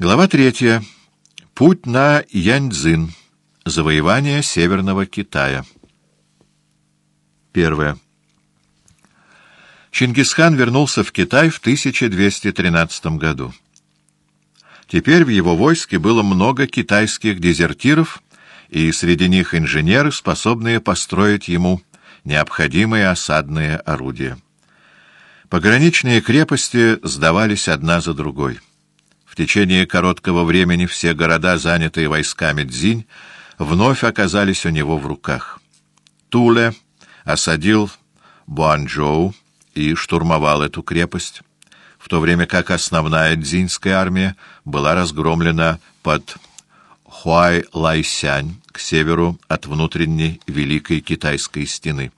Глава третья. Путь на Яньцзин. Завоевание Северного Китая. Первое. Чингисхан вернулся в Китай в 1213 году. Теперь в его войске было много китайских дезертиров, и среди них инженеры, способные построить ему необходимые осадные орудия. Пограничные крепости сдавались одна за другой. В течение короткого времени все города, занятые войсками Дзинь, вновь оказались у него в руках. Туле осадил Буанчжоу и штурмовал эту крепость, в то время как основная дзиньская армия была разгромлена под Хуай-Лайсянь к северу от внутренней Великой Китайской стены.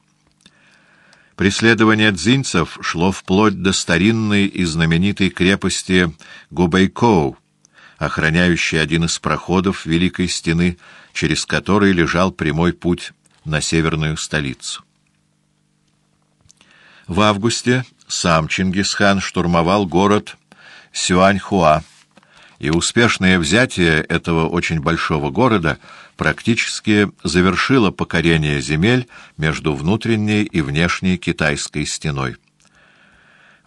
Преследование дзинцев шло вплоть до старинной и знаменитой крепости Губайкоу, охраняющей один из проходов Великой Стены, через который лежал прямой путь на северную столицу. В августе сам Чингисхан штурмовал город Сюаньхуа, и успешное взятие этого очень большого города практически завершило покорение земель между внутренней и внешней китайской стеной.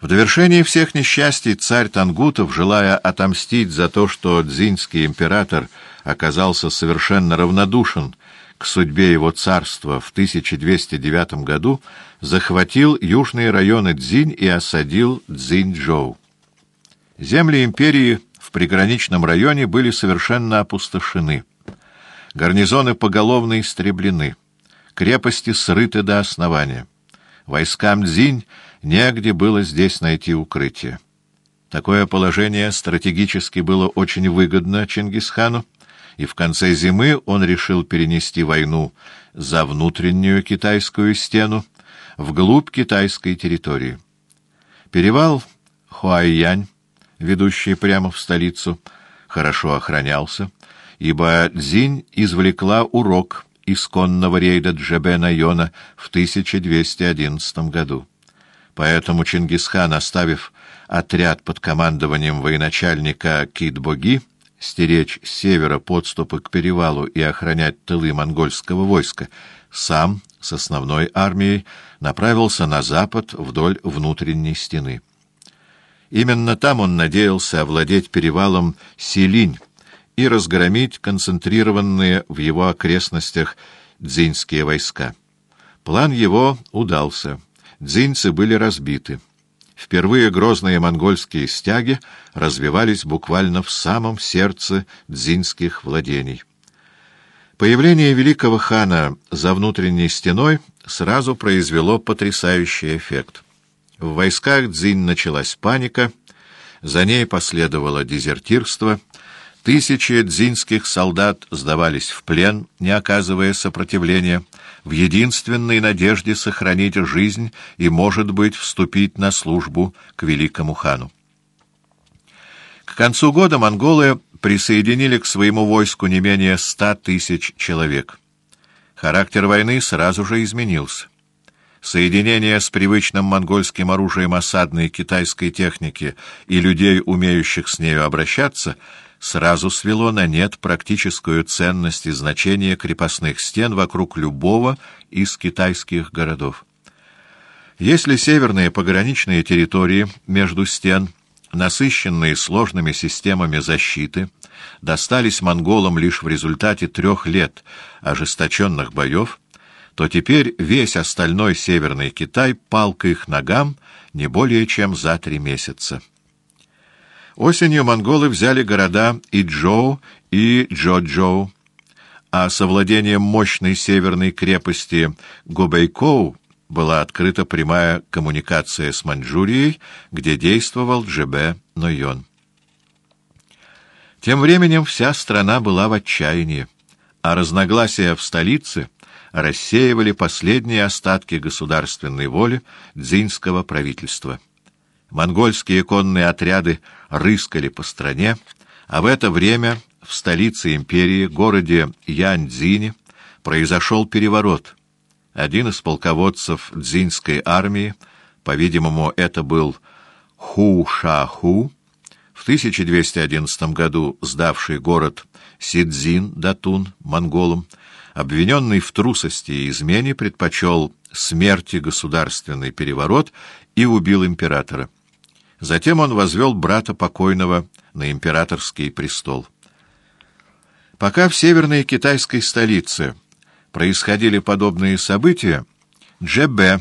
В довершении всех несчастий царь Тангутов, желая отомстить за то, что дзиньский император оказался совершенно равнодушен к судьбе его царства в 1209 году, захватил южные районы Дзинь и осадил Цзиньчжоу. Земли империи в приграничном районе были совершенно опустошены. Гарнизоны поголовно истреблены. Крепости срыты до основания. Войскам Дзинь негде было здесь найти укрытие. Такое положение стратегически было очень выгодно Чингисхану, и в конце зимы он решил перенести войну за внутреннюю китайскую стену вглубь китайской территории. Перевал Хуайянь ведущий прямо в столицу, хорошо охранялся, ибо Дзинь извлекла урок из конного рейда Джебе-Найона в 1211 году. Поэтому Чингисхан, оставив отряд под командованием военачальника Кит-Боги, стеречь с севера подступы к перевалу и охранять тылы монгольского войска, сам с основной армией направился на запад вдоль внутренней стены. Именно там он надеялся овладеть перевалом Силинь и разгромить концентрированные в его окрестностях дзиньские войска. План его удался. Дзиньцы были разбиты. Впервые грозные монгольские стяги развивались буквально в самом сердце дзиньских владений. Появление великого хана за внутренней стеной сразу произвело потрясающий эффект — в войсках Дзинь началась паника, за ней последовало дезертирство, тысячи дзиньских солдат сдавались в плен, не оказывая сопротивления, в единственной надежде сохранить жизнь и, может быть, вступить на службу к великому хану. К концу года монголы присоединили к своему войску не менее ста тысяч человек. Характер войны сразу же изменился. Соединение с привычным монгольским оружием осадной китайской техники и людей, умеющих с нею обращаться, сразу свело на нет практическую ценность и значение крепостных стен вокруг любого из китайских городов. Если северные пограничные территории между стен, насыщенные сложными системами защиты, достались монголам лишь в результате трех лет ожесточенных боев, то теперь весь остальной Северный Китай пал к их ногам не более чем за три месяца. Осенью монголы взяли города Иджоу и Джоджоу, а со владением мощной северной крепости Губейкоу была открыта прямая коммуникация с Маньчжурией, где действовал Джебе Нойон. Тем временем вся страна была в отчаянии, а разногласия в столице — рассеивали последние остатки государственной воли дзиньского правительства. Монгольские конные отряды рыскали по стране, а в это время в столице империи, городе Яньцзине, произошел переворот. Один из полководцев дзиньской армии, по-видимому, это был Ху-Ша-Ху, в 1211 году сдавший город Сидзин-Датун монголам, обвиненный в трусости и измене, предпочел смерти государственный переворот и убил императора. Затем он возвел брата покойного на императорский престол. Пока в северной китайской столице происходили подобные события, Джебе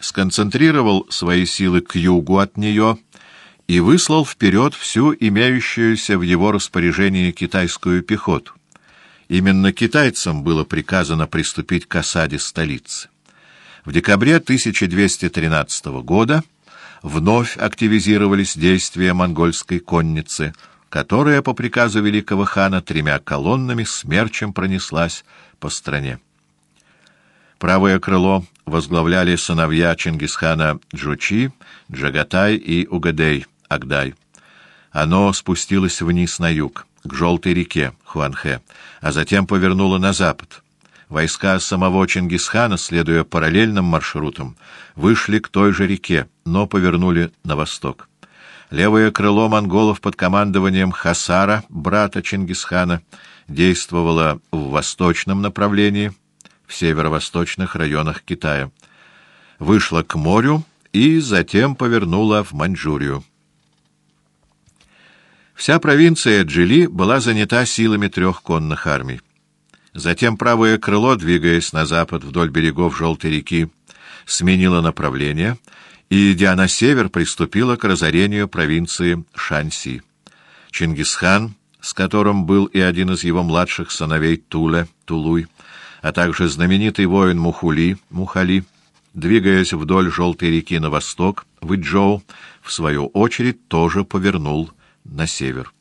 сконцентрировал свои силы к югу от нее и выслал вперед всю имеющуюся в его распоряжении китайскую пехоту. Именно китайцам было приказано приступить к осаде столицы. В декабре 1213 года вновь активизировались действия монгольской конницы, которая по приказу великого хана тремя колоннами смерчем пронеслась по стране. Правое крыло возглавляли сыновья Чингисхана Джучи, Джагатай и Угадей, Агдай. Оно спустилось вниз на юг, к Желтой реке, Хуанхэ, а затем повернуло на запад. Войска самого Чингисхана, следуя параллельным маршрутам, вышли к той же реке, но повернули на восток. Левое крыло монголов под командованием Хасара, брата Чингисхана, действовало в восточном направлении, в северо-восточных районах Китая. Вышло к морю и затем повернуло в Маньчжурию. Вся провинция Джили была занята силами трех конных армий. Затем правое крыло, двигаясь на запад вдоль берегов Желтой реки, сменило направление и, идя на север, приступило к разорению провинции Шанси. Чингисхан, с которым был и один из его младших сыновей Туле, Тулуй, а также знаменитый воин Мухули, Мухали, двигаясь вдоль Желтой реки на восток, в Иджоу, в свою очередь тоже повернул на север.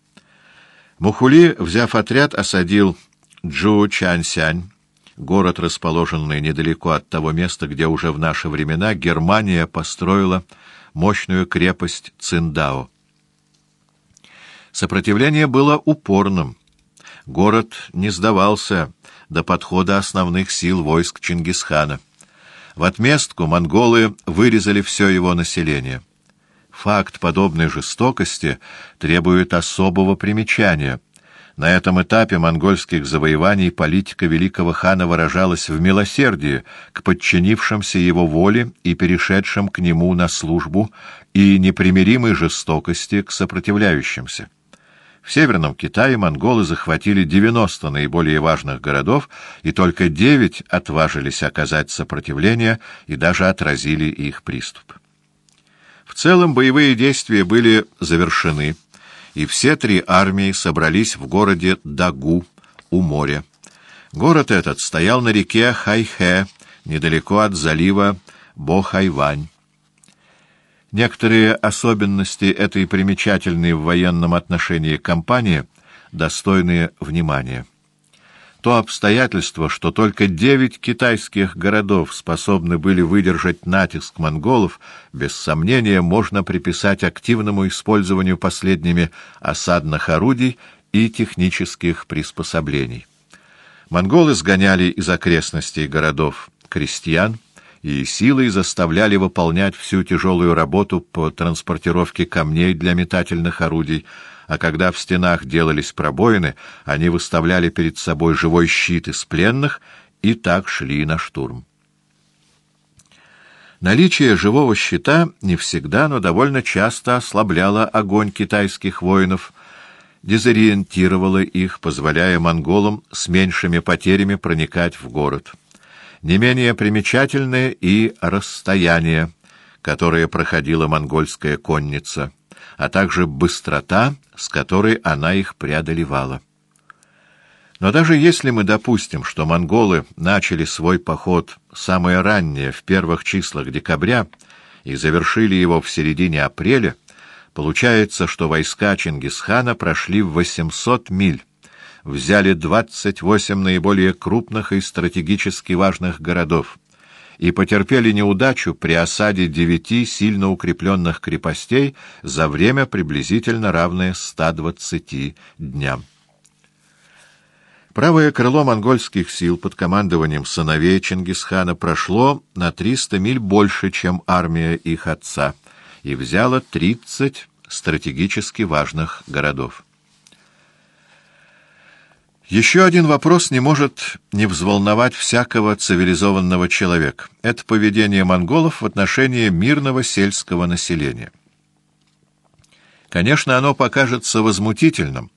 Мухули, взяв отряд, осадил Джу-Чань-Сянь, город, расположенный недалеко от того места, где уже в наши времена Германия построила мощную крепость Циндао. Сопротивление было упорным. Город не сдавался до подхода основных сил войск Чингисхана. В отместку монголы вырезали все его население. Факт подобной жестокости требует особого примечания. На этом этапе монгольских завоеваний политика великого хана выражалась в милосердии к подчинившимся его воле и перешедшим к нему на службу и непримиримой жестокости к сопротивляющимся. В Северном Китае монголы захватили 90 наиболее важных городов, и только 9 отважились оказать сопротивление и даже отразили их приступ. В целом боевые действия были завершены, и все три армии собрались в городе Дагу у моря. Город этот стоял на реке Хайхэ, недалеко от залива Бохайвань. Некоторые особенности этой примечательной в военном отношении кампании достойны внимания. То обстоятельство, что только девять китайских городов способны были выдержать натиск монголов, без сомнения можно приписать активному использованию последними осадных орудий и технических приспособлений. Монголы сгоняли из окрестностей городов крестьян и силой заставляли выполнять всю тяжелую работу по транспортировке камней для метательных орудий, а когда в стенах делались пробоины, они выставляли перед собой живой щит из пленных и так шли на штурм. Наличие живого щита не всегда, но довольно часто ослабляло огонь китайских воинов, дезориентировало их, позволяя монголам с меньшими потерями проникать в город. Не менее примечательное и расстояние, которое проходила монгольская конница а также быстрота, с которой она их преодолевала. Но даже если мы допустим, что монголы начали свой поход самое раннее, в первых числах декабря, и завершили его в середине апреля, получается, что войска Чингисхана прошли в 800 миль, взяли 28 наиболее крупных и стратегически важных городов, и потерпели неудачу при осаде девяти сильно укрепленных крепостей за время приблизительно равное 120 дням. Правое крыло монгольских сил под командованием сыновей Чингисхана прошло на 300 миль больше, чем армия их отца, и взяло 30 стратегически важных городов. Еще один вопрос не может не взволновать всякого цивилизованного человека. Это поведение монголов в отношении мирного сельского населения. Конечно, оно покажется возмутительным,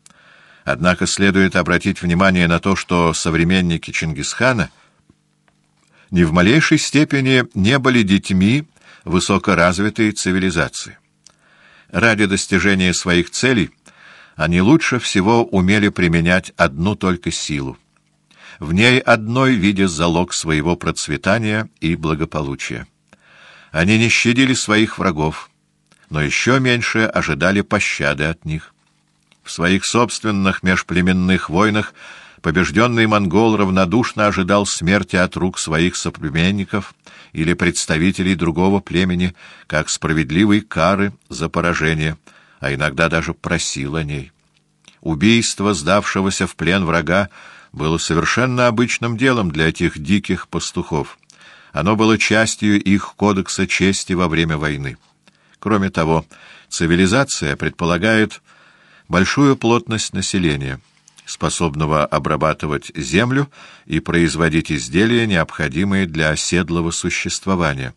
однако следует обратить внимание на то, что современники Чингисхана ни в малейшей степени не были детьми высокоразвитой цивилизации. Ради достижения своих целей – они лучше всего умели применять одну только силу. В ней одной видя залог своего процветания и благополучия. Они не щадили своих врагов, но еще меньше ожидали пощады от них. В своих собственных межплеменных войнах побежденный монгол равнодушно ожидал смерти от рук своих соплеменников или представителей другого племени, как справедливой кары за поражение — а иногда даже просил о ней. Убийство сдавшегося в плен врага было совершенно обычным делом для этих диких пастухов. Оно было частью их кодекса чести во время войны. Кроме того, цивилизация предполагает большую плотность населения, способного обрабатывать землю и производить изделия, необходимые для оседлого существования.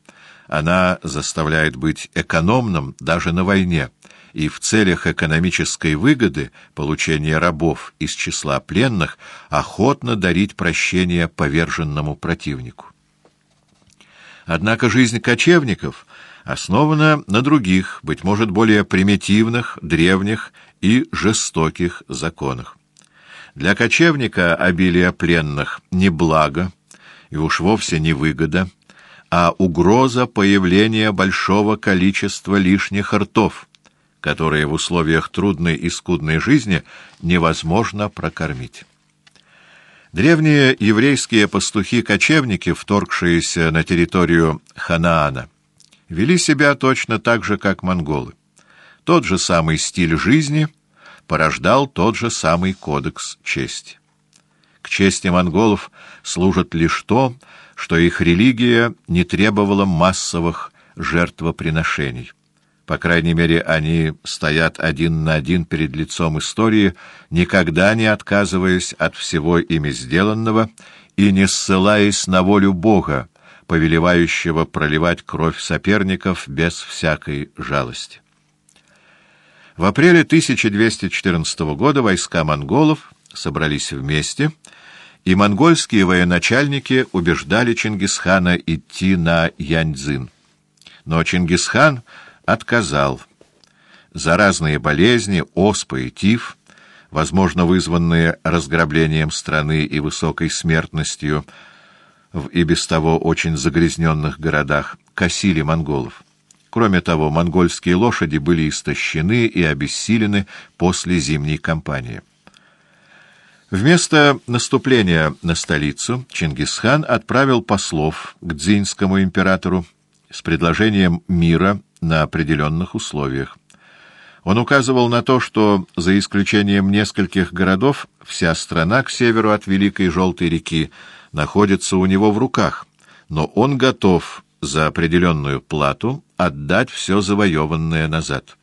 Она заставляет быть экономным даже на войне, и в целях экономической выгоды получения рабов из числа пленных охотно дарить прощение поверженному противнику. Однако жизнь кочевников основана на других, быть может, более примитивных, древних и жестоких законах. Для кочевника обилие пленных не благо и уж вовсе не выгода, а угроза появления большого количества лишних ртов, которые в условиях трудной и скудной жизни невозможно прокормить. Древние еврейские пастухи-кочевники, вторгшиеся на территорию Ханаана, вели себя точно так же, как монголы. Тот же самый стиль жизни порождал тот же самый кодекс чести. К чести монголов служит лишь то, что их религия не требовала массовых жертвоприношений. По крайней мере, они стоят один на один перед лицом истории, никогда не отказываясь от всего ими сделанного и не ссылаясь на волю Бога, повелевающего проливать кровь соперников без всякой жалости. В апреле 1214 года войска монголов собрались вместе, и монгольские военачальники убеждали Чингисхана идти на Яньцзин. Но Чингисхан отказал. Заразные болезни, оспа и тиф, возможно вызванные разграблением страны и высокой смертностью в и без того очень загрязненных городах, косили монголов. Кроме того, монгольские лошади были истощены и обессилены после зимней кампании. Вместо наступления на столицу Чингисхан отправил послов к дзиньскому императору с предложением мира на определенных условиях. Он указывал на то, что, за исключением нескольких городов, вся страна к северу от Великой Желтой реки находится у него в руках, но он готов за определенную плату отдать все завоеванное назад.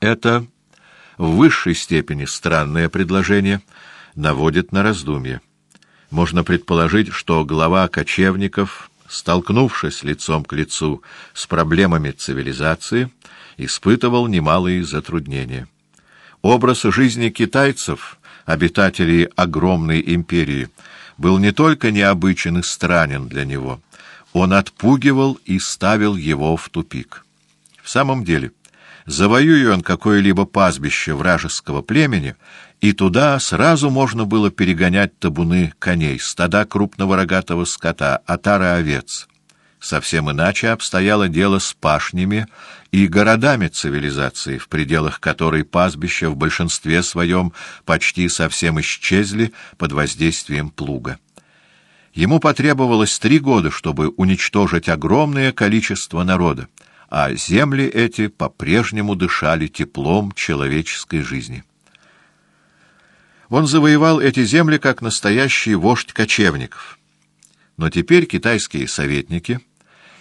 Это в высшей степени странное предложение наводит на раздумье. Можно предположить, что глава кочевников столкнувшись лицом к лицу с проблемами цивилизации, испытывал немалые затруднения. Образ жизни китайцев, обитателей огромной империи, был не только необычен и странен для него, он отпугивал и ставил его в тупик. В самом деле, завоюя он какое-либо пастбище вражеского племени, и туда сразу можно было перегонять табуны коней, стада крупного рогатого скота, отары овец. Совсем иначе обстояло дело с пашнями и городами цивилизации, в пределах которой пастбища в большинстве своем почти совсем исчезли под воздействием плуга. Ему потребовалось три года, чтобы уничтожить огромное количество народа, а земли эти по-прежнему дышали теплом человеческой жизни. Он завоевал эти земли как настоящий вождь кочевников. Но теперь китайские советники,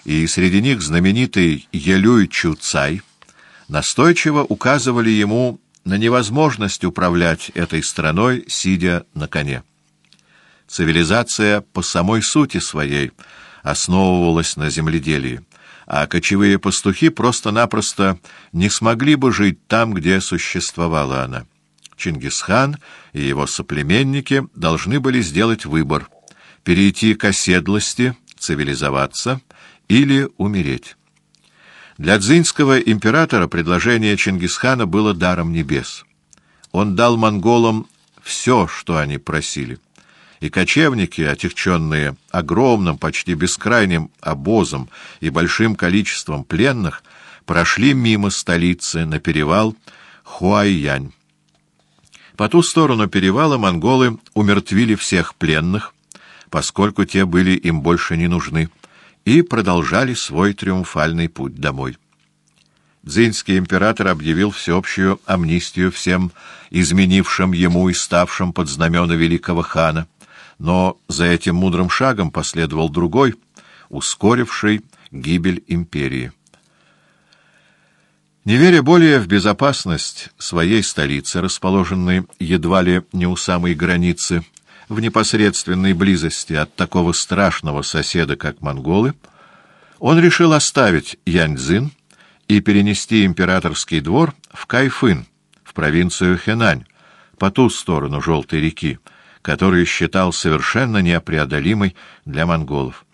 и среди них знаменитый Елюй Чуцай, настойчиво указывали ему на невозможность управлять этой страной, сидя на коне. Цивилизация по самой сути своей основывалась на земледелии, а кочевые пастухи просто-напросто не смогли бы жить там, где существовала она. Чингисхан и его соплеменники должны были сделать выбор — перейти к оседлости, цивилизоваться или умереть. Для дзинского императора предложение Чингисхана было даром небес. Он дал монголам все, что они просили. И кочевники, отягченные огромным, почти бескрайним обозом и большим количеством пленных, прошли мимо столицы на перевал Хуайянь. По ту сторону перевала монголы умертвили всех пленных, поскольку те были им больше не нужны и продолжали свой триумфальный путь домой. Дзинский император объявил всеобщую амнистию всем изменившим ему и ставшим под знамена великого хана, но за этим мудрым шагом последовал другой, ускоривший гибель империи. Не веря более в безопасность своей столицы, расположенной едва ли не у самой границы, в непосредственной близости от такого страшного соседа, как монголы, он решил оставить Яньцзин и перенести императорский двор в Кайфын, в провинцию Хэнань, по ту сторону Желтой реки, которую считал совершенно непреодолимой для монголов.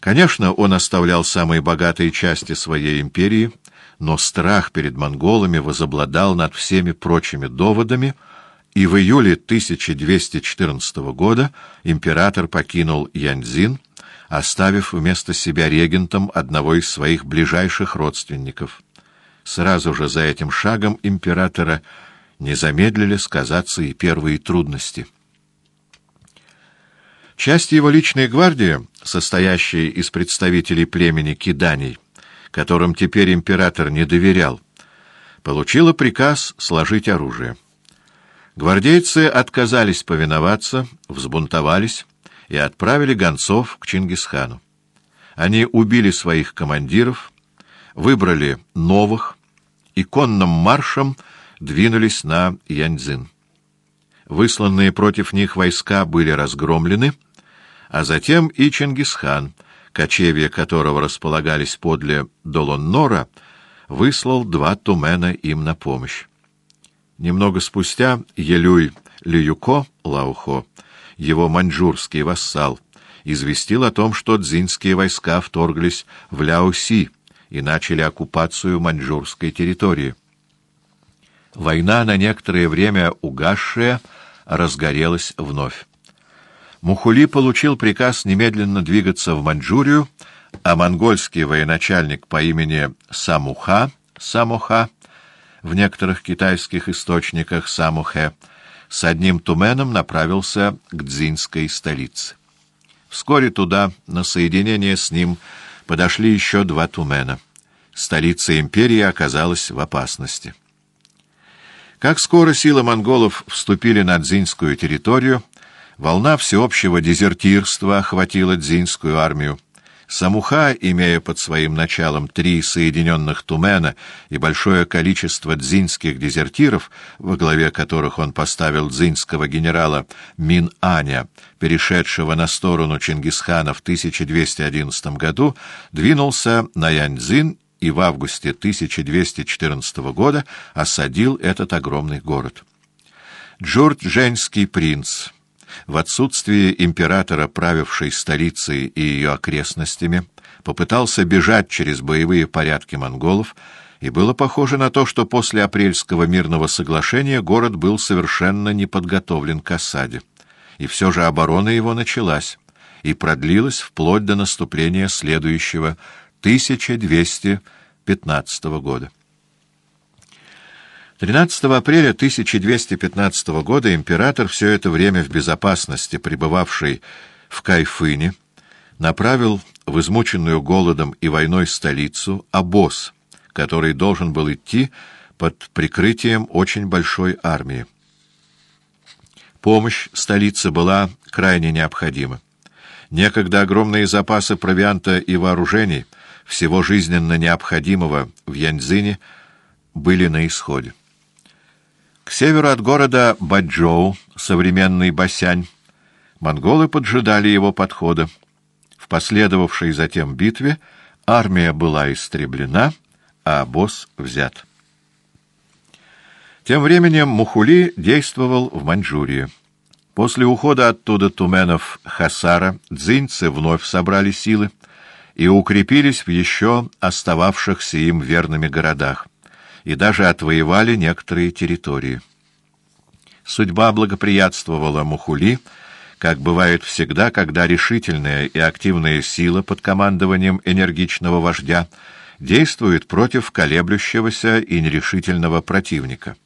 Конечно, он оставлял самые богатые части своей империи, но страх перед монголами возобладал над всеми прочими доводами — и в июле 1214 года император покинул Яньцзин, оставив вместо себя регентом одного из своих ближайших родственников. Сразу же за этим шагом императора не замедлили сказаться и первые трудности. Часть его личной гвардии, состоящая из представителей племени Киданий, которым теперь император не доверял, получила приказ сложить оружие. Гвардейцы отказались повиноваться, взбунтовались и отправили гонцов к Чингисхану. Они убили своих командиров, выбрали новых и конным маршем двинулись на Яньцзин. Высланные против них войска были разгромлены, а затем и Чингисхан, кочевья которого располагались подле Долоннора, выслал два тумена им на помощь. Немного спустя Елюй Лююко Лаухо, его маньчжурский вассал, известил о том, что дзинские войска вторглись в Ляоси и начали оккупацию маньчжурской территории. Война, на некоторое время угасшая, разгорелась вновь. Мухули получил приказ немедленно двигаться в Маньчжурию, а монгольский военачальник по имени Самуха, Самуха, в некоторых китайских источниках Самухе, с одним туменом направился к дзинской столице. Вскоре туда, на соединение с ним, подошли еще два тумена. Столица империи оказалась в опасности. Как скоро силы монголов вступили на дзинскую территорию, волна всеобщего дезертирства охватила дзинскую армию. Самуха, имея под своим началом три соединенных тумена и большое количество дзинских дезертиров, во главе которых он поставил дзинского генерала Мин-Аня, перешедшего на сторону Чингисхана в 1211 году, двинулся на Яньцзин и в августе 1214 года осадил этот огромный город. Джурдженский принц — в отсутствие императора, правившей столицей и ее окрестностями, попытался бежать через боевые порядки монголов, и было похоже на то, что после апрельского мирного соглашения город был совершенно не подготовлен к осаде. И все же оборона его началась и продлилась вплоть до наступления следующего 1215 года. 13 апреля 1215 года император, все это время в безопасности пребывавший в Кайфыне, направил в измученную голодом и войной столицу обоз, который должен был идти под прикрытием очень большой армии. Помощь столице была крайне необходима. Некогда огромные запасы провианта и вооружений всего жизненно необходимого в Яньцзине были на исходе. К северу от города Баджоу, современный Басянь, монголы поджидали его подхода. В последовавшей затем битве армия была истреблена, а обоз взят. Тем временем Мухули действовал в Маньчжурии. После ухода оттуда туменов Хасара дзиньцы вновь собрали силы и укрепились в еще остававшихся им верными городах, и даже отвоевали некоторые территории. Судьба благоприятствовала Мухули, как бывает всегда, когда решительная и активная сила под командованием энергичного вождя действует против колеблющегося и нерешительного противника.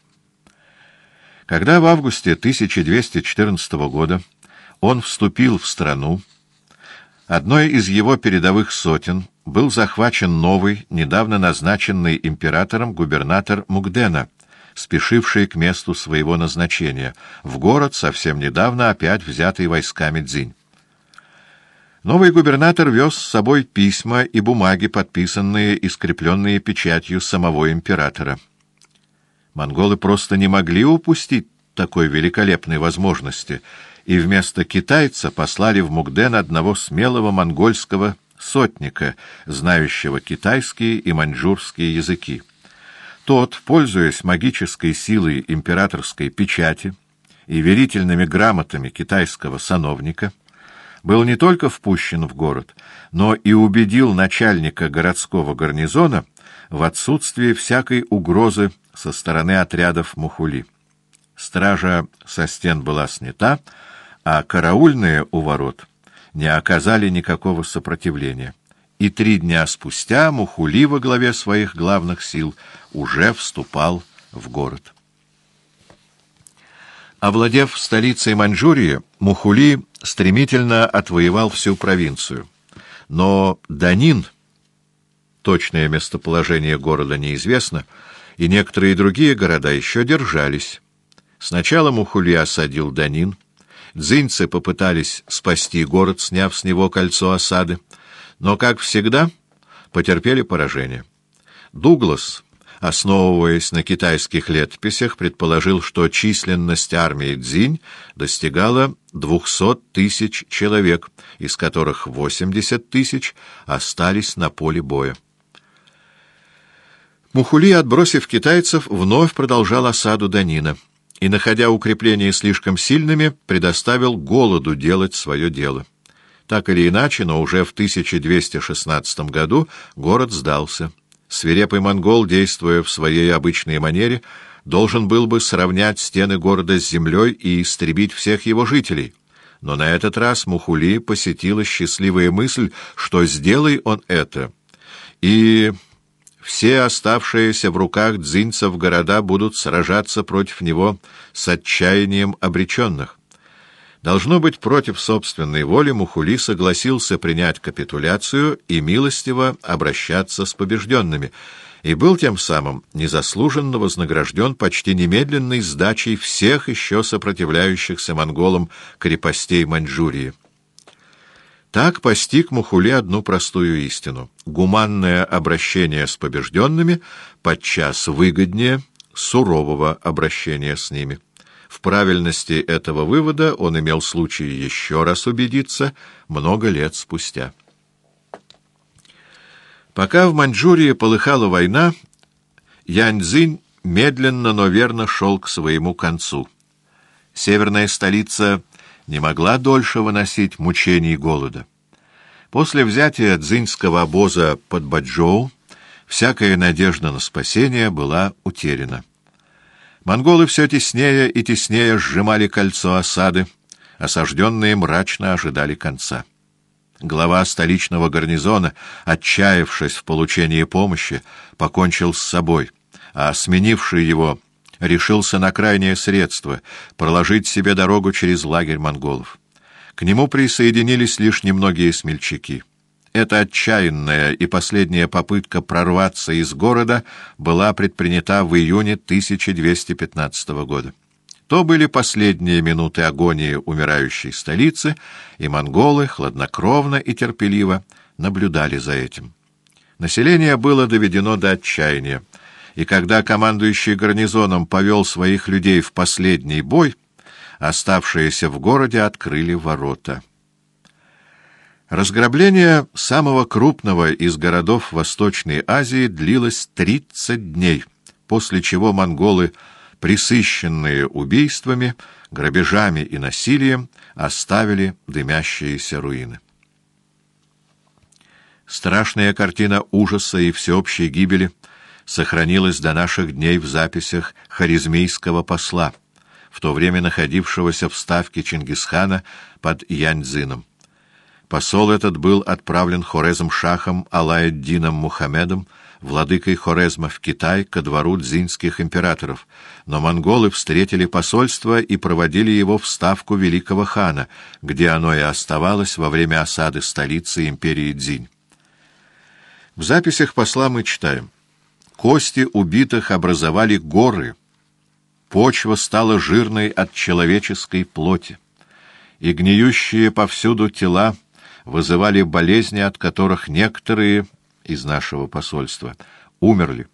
Когда в августе 1214 года он вступил в страну, одной из его передовых сотен был захвачен новый, недавно назначенный императором губернатор Мугдена, спешивший к месту своего назначения, в город, совсем недавно опять взятый войсками Дзинь. Новый губернатор вез с собой письма и бумаги, подписанные и скрепленные печатью самого императора. Монголы просто не могли упустить такой великолепной возможности, и вместо китайца послали в Мугден одного смелого монгольского сотника, знающего китайские и маньчжурские языки. Тот, пользуясь магической силой императорской печати и верительными грамотами китайского сановника, был не только впущен в город, но и убедил начальника городского гарнизона в отсутствии всякой угрозы со стороны отрядов Мухули. Стража со стен была снята, а караульные у ворот не оказали никакого сопротивления. И три дня спустя Мухули во главе своих главных сил уже вступал в город. Овладев столицей Маньчжурии, Мухули стремительно отвоевал всю провинцию. Но Данин, точное местоположение города неизвестно, и некоторые другие города еще держались. Сначала Мухули осадил Данин, дзиньцы попытались спасти город, сняв с него кольцо осады, но, как всегда, потерпели поражение. Дуглас, основываясь на китайских летописях, предположил, что численность армии Дзинь достигала 200 тысяч человек, из которых 80 тысяч остались на поле боя. Мухули, отбросив китайцев, вновь продолжал осаду Данина и, находя укрепления слишком сильными, предоставил голоду делать свое дело. Так или иначе, но уже в 1216 году город сдался. Свирепый монгол, действуя в своей обычной манере, должен был бы сравнять стены города с землей и истребить всех его жителей. Но на этот раз Мухули посетила счастливая мысль, что сделай он это, и все оставшиеся в руках дзинцев города будут сражаться против него с отчаянием обреченных. Должно быть, против собственной воли Мухули согласился принять капитуляцию и милостиво обращаться с побежденными, и был тем самым незаслуженно вознагражден почти немедленной сдачей всех еще сопротивляющихся монголам крепостей Маньчжурии. Так постиг Мухуле одну простую истину. Гуманное обращение с побежденными подчас выгоднее сурового обращения с ними. В правильности этого вывода он имел случай еще раз убедиться много лет спустя. Пока в Маньчжурии полыхала война, Яньцзинь медленно, но верно шел к своему концу. Северная столица не могла дольше выносить мучений голода. После взятия дзиньского обоза под Баджоу всякая надежда на спасение была утеряна. Монголы все теснее и теснее сжимали кольцо осады, осажденные мрачно ожидали конца. Глава столичного гарнизона, отчаявшись в получении помощи, покончил с собой, а сменивший его решился на крайнее средство — проложить себе дорогу через лагерь монголов. К нему присоединились лишь немногие смельчаки. Эта отчаянная и последняя попытка прорваться из города была предпринята в июне 1215 года. То были последние минуты агонии умирающей столицы, и монголы хладнокровно и терпеливо наблюдали за этим. Население было доведено до отчаяния, и когда командующий гарнизоном повел своих людей в последний бой, оставшиеся в городе открыли ворота. Разграбление самого крупного из городов Восточной Азии длилось 30 дней, после чего монголы, присыщенные убийствами, грабежами и насилием, оставили дымящиеся руины. Страшная картина ужаса и всеобщей гибели сохранилась до наших дней в записях харизмийского посла, в то время находившегося в ставке Чингисхана под Яньцзином. Посол этот был отправлен Хорезом-шахом Алаэддином Мухаммедом, владыкой Хорезма в Китай, ко двору дзинских императоров, но монголы встретили посольство и проводили его в ставку великого хана, где оно и оставалось во время осады столицы империи Дзинь. В записях посла мы читаем. Кости убитых образовали горы. Почва стала жирной от человеческой плоти. И гниющие повсюду тела вызывали болезни, от которых некоторые из нашего посольства умерли.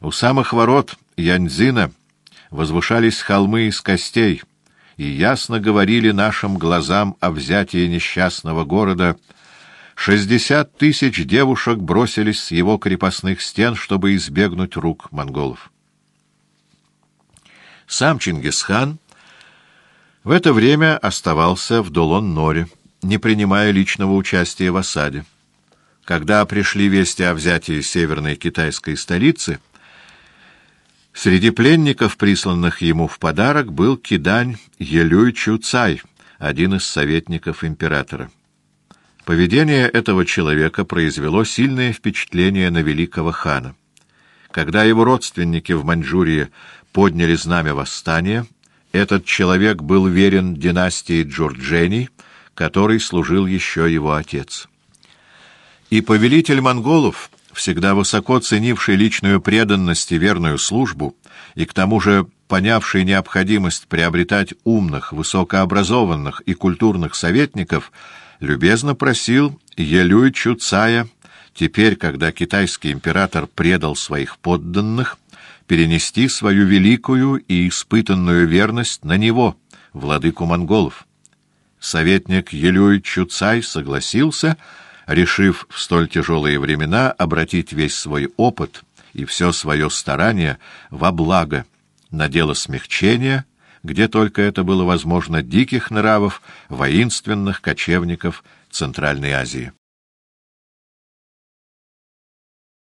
У самых ворот Яньцзина возвышались холмы из костей, и ясно говорили нашим глазам о взятии несчастного города — Шестьдесят тысяч девушек бросились с его крепостных стен, чтобы избегнуть рук монголов. Сам Чингисхан в это время оставался в Долон-Норе, не принимая личного участия в осаде. Когда пришли вести о взятии северной китайской столицы, среди пленников, присланных ему в подарок, был Кидань Елюй Чуцай, один из советников императора. Поведение этого человека произвело сильное впечатление на великого хана. Когда его родственники в Маньчжурии подняли знамя восстания, этот человек был верен династии Джорджени, которой служил еще его отец. И повелитель монголов, всегда высоко ценивший личную преданность и верную службу, и к тому же понявший необходимость приобретать умных, высокообразованных и культурных советников, любезно просил Елюй Чуцая, теперь, когда китайский император предал своих подданных, перенести свою великую и испытанную верность на него, владыку монголов. Советник Елюй Чуцай согласился, решив в столь тяжелые времена обратить весь свой опыт и все свое старание во благо, на дело смягчения — где только это было возможно, диких нравов, воинственных кочевников Центральной Азии.